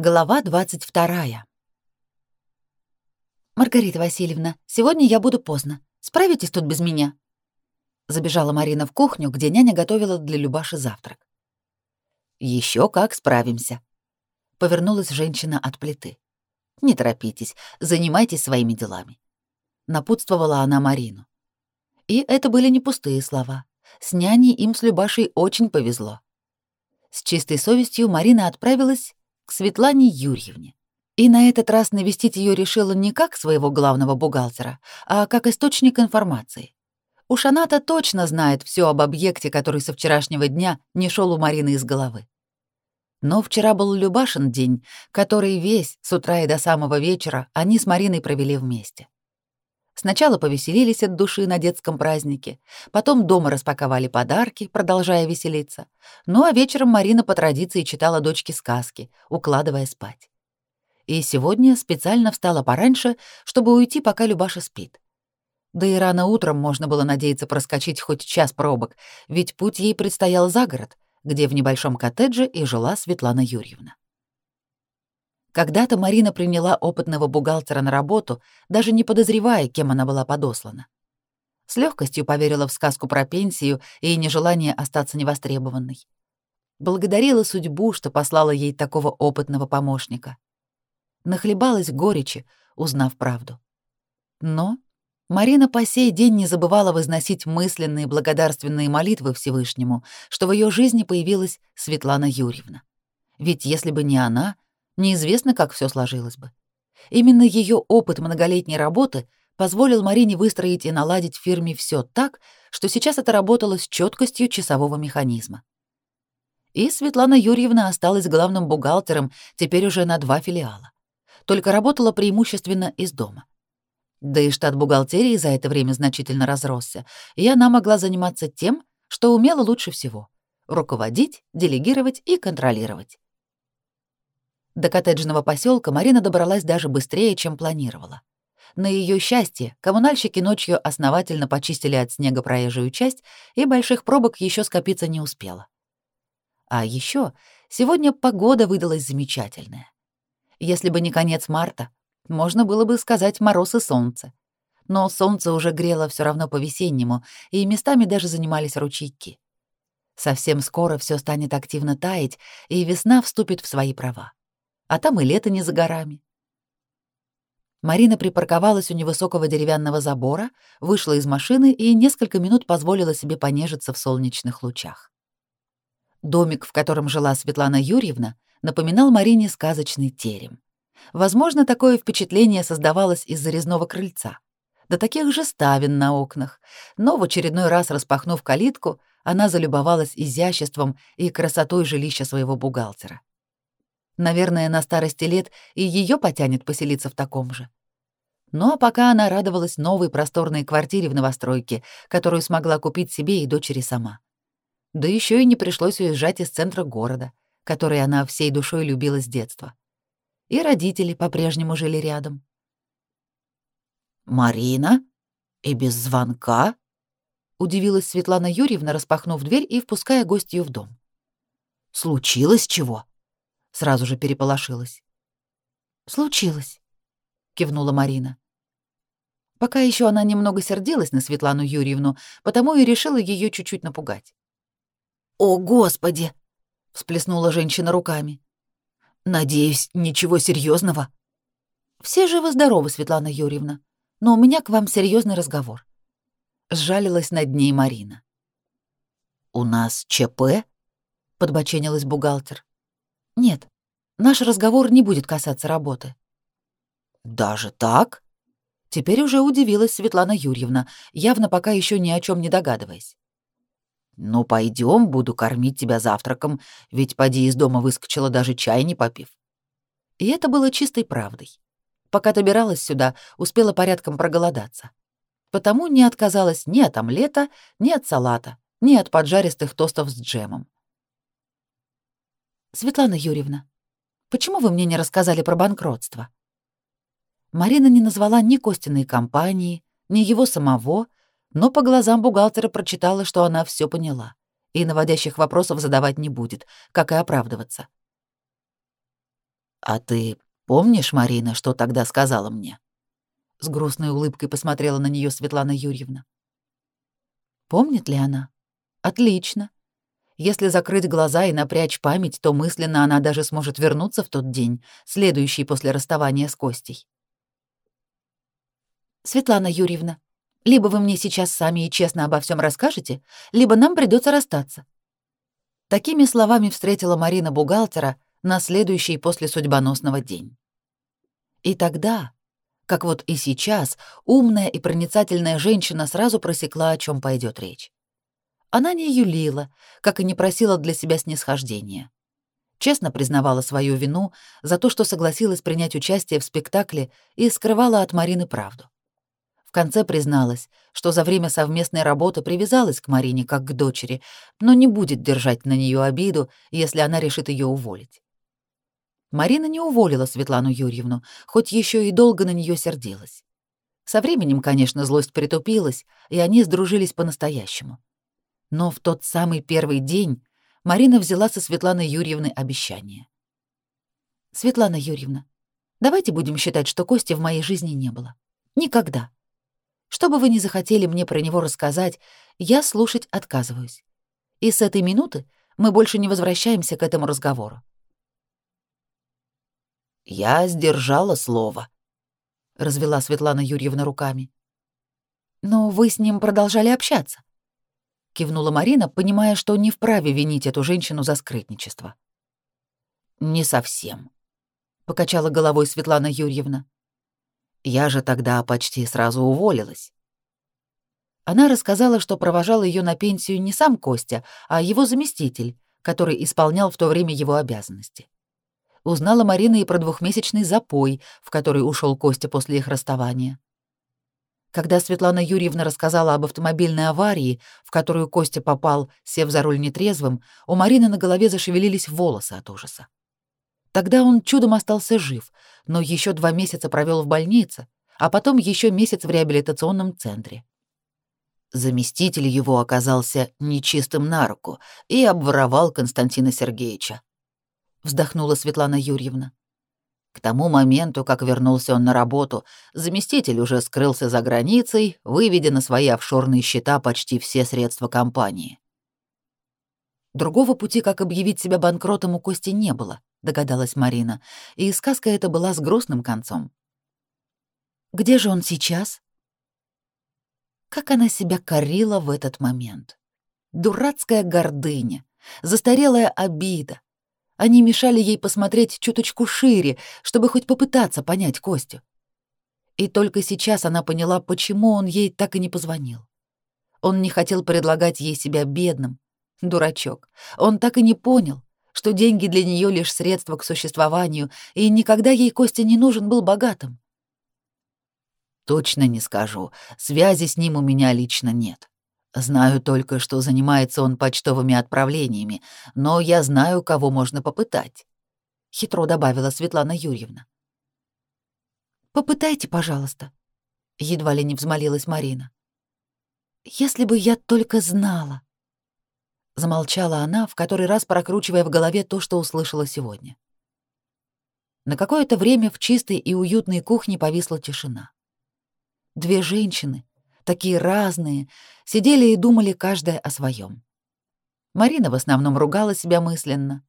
Глава 22. «Маргарита Васильевна, сегодня я буду поздно. Справитесь тут без меня?» Забежала Марина в кухню, где няня готовила для Любаши завтрак. Еще как справимся», — повернулась женщина от плиты. «Не торопитесь, занимайтесь своими делами», — напутствовала она Марину. И это были не пустые слова. С няней им с Любашей очень повезло. С чистой совестью Марина отправилась к Светлане Юрьевне. И на этот раз навестить ее решила не как своего главного бухгалтера, а как источник информации. Уж она-то точно знает все об объекте, который со вчерашнего дня не шел у Марины из головы. Но вчера был Любашин день, который весь, с утра и до самого вечера, они с Мариной провели вместе. Сначала повеселились от души на детском празднике, потом дома распаковали подарки, продолжая веселиться. Ну а вечером Марина по традиции читала дочке сказки, укладывая спать. И сегодня специально встала пораньше, чтобы уйти, пока Любаша спит. Да и рано утром можно было надеяться проскочить хоть час пробок, ведь путь ей предстоял за город, где в небольшом коттедже и жила Светлана Юрьевна. Когда-то Марина приняла опытного бухгалтера на работу, даже не подозревая, кем она была подослана. С легкостью поверила в сказку про пенсию и нежелание остаться невостребованной. Благодарила судьбу, что послала ей такого опытного помощника. Нахлебалась горечи, узнав правду. Но Марина по сей день не забывала возносить мысленные благодарственные молитвы Всевышнему, что в ее жизни появилась Светлана Юрьевна. Ведь если бы не она — Неизвестно, как все сложилось бы. Именно ее опыт многолетней работы позволил Марине выстроить и наладить в фирме все так, что сейчас это работало с четкостью часового механизма. И Светлана Юрьевна осталась главным бухгалтером теперь уже на два филиала. Только работала преимущественно из дома. Да и штат бухгалтерии за это время значительно разросся, и она могла заниматься тем, что умела лучше всего — руководить, делегировать и контролировать. До коттеджного поселка Марина добралась даже быстрее, чем планировала. На ее счастье, коммунальщики ночью основательно почистили от снега проезжую часть, и больших пробок еще скопиться не успело. А еще сегодня погода выдалась замечательная. Если бы не конец марта, можно было бы сказать мороз и солнце. Но солнце уже грело все равно по-весеннему, и местами даже занимались ручейки. Совсем скоро все станет активно таять, и весна вступит в свои права а там и лето не за горами. Марина припарковалась у невысокого деревянного забора, вышла из машины и несколько минут позволила себе понежиться в солнечных лучах. Домик, в котором жила Светлана Юрьевна, напоминал Марине сказочный терем. Возможно, такое впечатление создавалось из-за резного крыльца. Да таких же ставен на окнах, но в очередной раз распахнув калитку, она залюбовалась изяществом и красотой жилища своего бухгалтера. Наверное, на старости лет и ее потянет поселиться в таком же. Ну а пока она радовалась новой просторной квартире в новостройке, которую смогла купить себе и дочери сама. Да еще и не пришлось уезжать из центра города, который она всей душой любила с детства. И родители по-прежнему жили рядом. «Марина? И без звонка?» — удивилась Светлана Юрьевна, распахнув дверь и впуская гостью в дом. «Случилось чего?» Сразу же переполошилась. «Случилось», — кивнула Марина. Пока еще она немного сердилась на Светлану Юрьевну, потому и решила ее чуть-чуть напугать. «О, Господи!» — всплеснула женщина руками. «Надеюсь, ничего серьезного. «Все живы-здоровы, Светлана Юрьевна, но у меня к вам серьезный разговор». Сжалилась над ней Марина. «У нас ЧП?» — подбоченилась бухгалтер. Нет, наш разговор не будет касаться работы. Даже так? Теперь уже удивилась Светлана Юрьевна, явно пока еще ни о чем не догадываясь. «Ну, пойдем, буду кормить тебя завтраком, ведь поди из дома выскочила даже чай не попив». И это было чистой правдой. Пока добиралась сюда, успела порядком проголодаться. Потому не отказалась ни от омлета, ни от салата, ни от поджаристых тостов с джемом. Светлана Юрьевна, почему вы мне не рассказали про банкротство? Марина не назвала ни Костиной компании, ни его самого, но по глазам бухгалтера прочитала, что она все поняла и наводящих вопросов задавать не будет, как и оправдываться. «А ты помнишь, Марина, что тогда сказала мне?» С грустной улыбкой посмотрела на нее Светлана Юрьевна. Помнит ли она? Отлично. Если закрыть глаза и напрячь память, то мысленно она даже сможет вернуться в тот день, следующий после расставания с Костей. Светлана Юрьевна, либо вы мне сейчас сами и честно обо всем расскажете, либо нам придется расстаться. Такими словами встретила Марина бухгалтера на следующий после судьбоносного день. И тогда, как вот и сейчас, умная и проницательная женщина сразу просекла, о чем пойдет речь. Она не юлила, как и не просила для себя снисхождения. Честно признавала свою вину за то, что согласилась принять участие в спектакле и скрывала от Марины правду. В конце призналась, что за время совместной работы привязалась к Марине как к дочери, но не будет держать на нее обиду, если она решит ее уволить. Марина не уволила Светлану Юрьевну, хоть еще и долго на нее сердилась. Со временем, конечно, злость притупилась, и они сдружились по-настоящему. Но в тот самый первый день Марина взяла со Светланой Юрьевной обещание. «Светлана Юрьевна, давайте будем считать, что Кости в моей жизни не было. Никогда. Что бы вы ни захотели мне про него рассказать, я слушать отказываюсь. И с этой минуты мы больше не возвращаемся к этому разговору. Я сдержала слово, развела Светлана Юрьевна руками. Но вы с ним продолжали общаться, кивнула Марина, понимая, что не вправе винить эту женщину за скрытничество. Не совсем, покачала головой Светлана Юрьевна. Я же тогда почти сразу уволилась. Она рассказала, что провожал ее на пенсию не сам Костя, а его заместитель, который исполнял в то время его обязанности. Узнала Марина и про двухмесячный запой, в который ушел Костя после их расставания. Когда Светлана Юрьевна рассказала об автомобильной аварии, в которую Костя попал, сев за руль нетрезвым, у Марины на голове зашевелились волосы от ужаса. Тогда он чудом остался жив, но еще два месяца провел в больнице, а потом еще месяц в реабилитационном центре. Заместитель его оказался нечистым на руку и обворовал Константина Сергеевича вздохнула Светлана Юрьевна. К тому моменту, как вернулся он на работу, заместитель уже скрылся за границей, выведя на свои офшорные счета почти все средства компании. Другого пути, как объявить себя банкротом, у Кости не было, догадалась Марина, и сказка эта была с грустным концом. Где же он сейчас? Как она себя корила в этот момент. Дурацкая гордыня, застарелая обида, они мешали ей посмотреть чуточку шире, чтобы хоть попытаться понять Костю. И только сейчас она поняла, почему он ей так и не позвонил. Он не хотел предлагать ей себя бедным. Дурачок. Он так и не понял, что деньги для нее лишь средство к существованию, и никогда ей Костя не нужен был богатым. Точно не скажу. Связи с ним у меня лично нет. Знаю только, что занимается он почтовыми отправлениями, но я знаю, кого можно попытать», — хитро добавила Светлана Юрьевна. «Попытайте, пожалуйста», — едва ли не взмолилась Марина. «Если бы я только знала». Замолчала она, в который раз прокручивая в голове то, что услышала сегодня. На какое-то время в чистой и уютной кухне повисла тишина. Две женщины, такие разные, сидели и думали каждая о своем. Марина в основном ругала себя мысленно.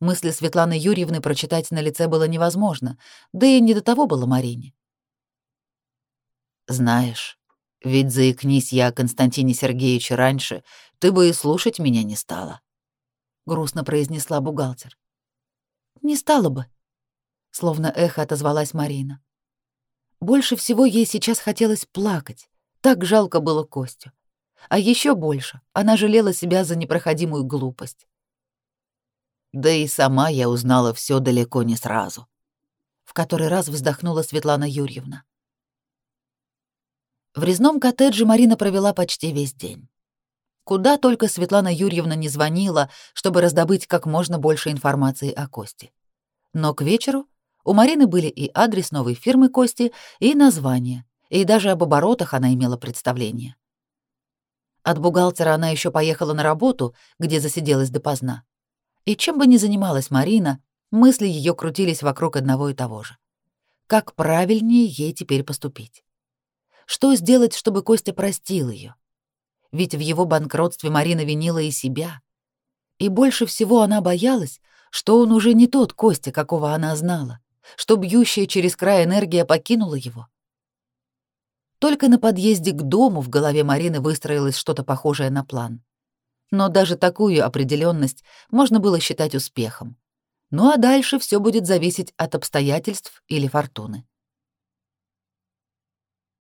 Мысли Светланы Юрьевны прочитать на лице было невозможно, да и не до того было Марине. «Знаешь, ведь заикнись я о Константине Сергеевиче раньше, ты бы и слушать меня не стала», — грустно произнесла бухгалтер. «Не стала бы», — словно эхо отозвалась Марина. Больше всего ей сейчас хотелось плакать. Так жалко было Костю. А еще больше она жалела себя за непроходимую глупость. Да и сама я узнала все далеко не сразу. В который раз вздохнула Светлана Юрьевна. В резном коттедже Марина провела почти весь день. Куда только Светлана Юрьевна не звонила, чтобы раздобыть как можно больше информации о Косте. Но к вечеру у Марины были и адрес новой фирмы Кости, и название, и даже об оборотах она имела представление. От бухгалтера она еще поехала на работу, где засиделась допоздна. И чем бы ни занималась Марина, Мысли ее крутились вокруг одного и того же. Как правильнее ей теперь поступить? Что сделать, чтобы Костя простил ее? Ведь в его банкротстве Марина винила и себя. И больше всего она боялась, что он уже не тот Костя, какого она знала, что бьющая через край энергия покинула его. Только на подъезде к дому в голове Марины выстроилось что-то похожее на план. Но даже такую определенность можно было считать успехом. Ну а дальше все будет зависеть от обстоятельств или фортуны.